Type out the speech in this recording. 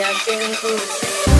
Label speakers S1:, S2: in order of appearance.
S1: ya sing sayang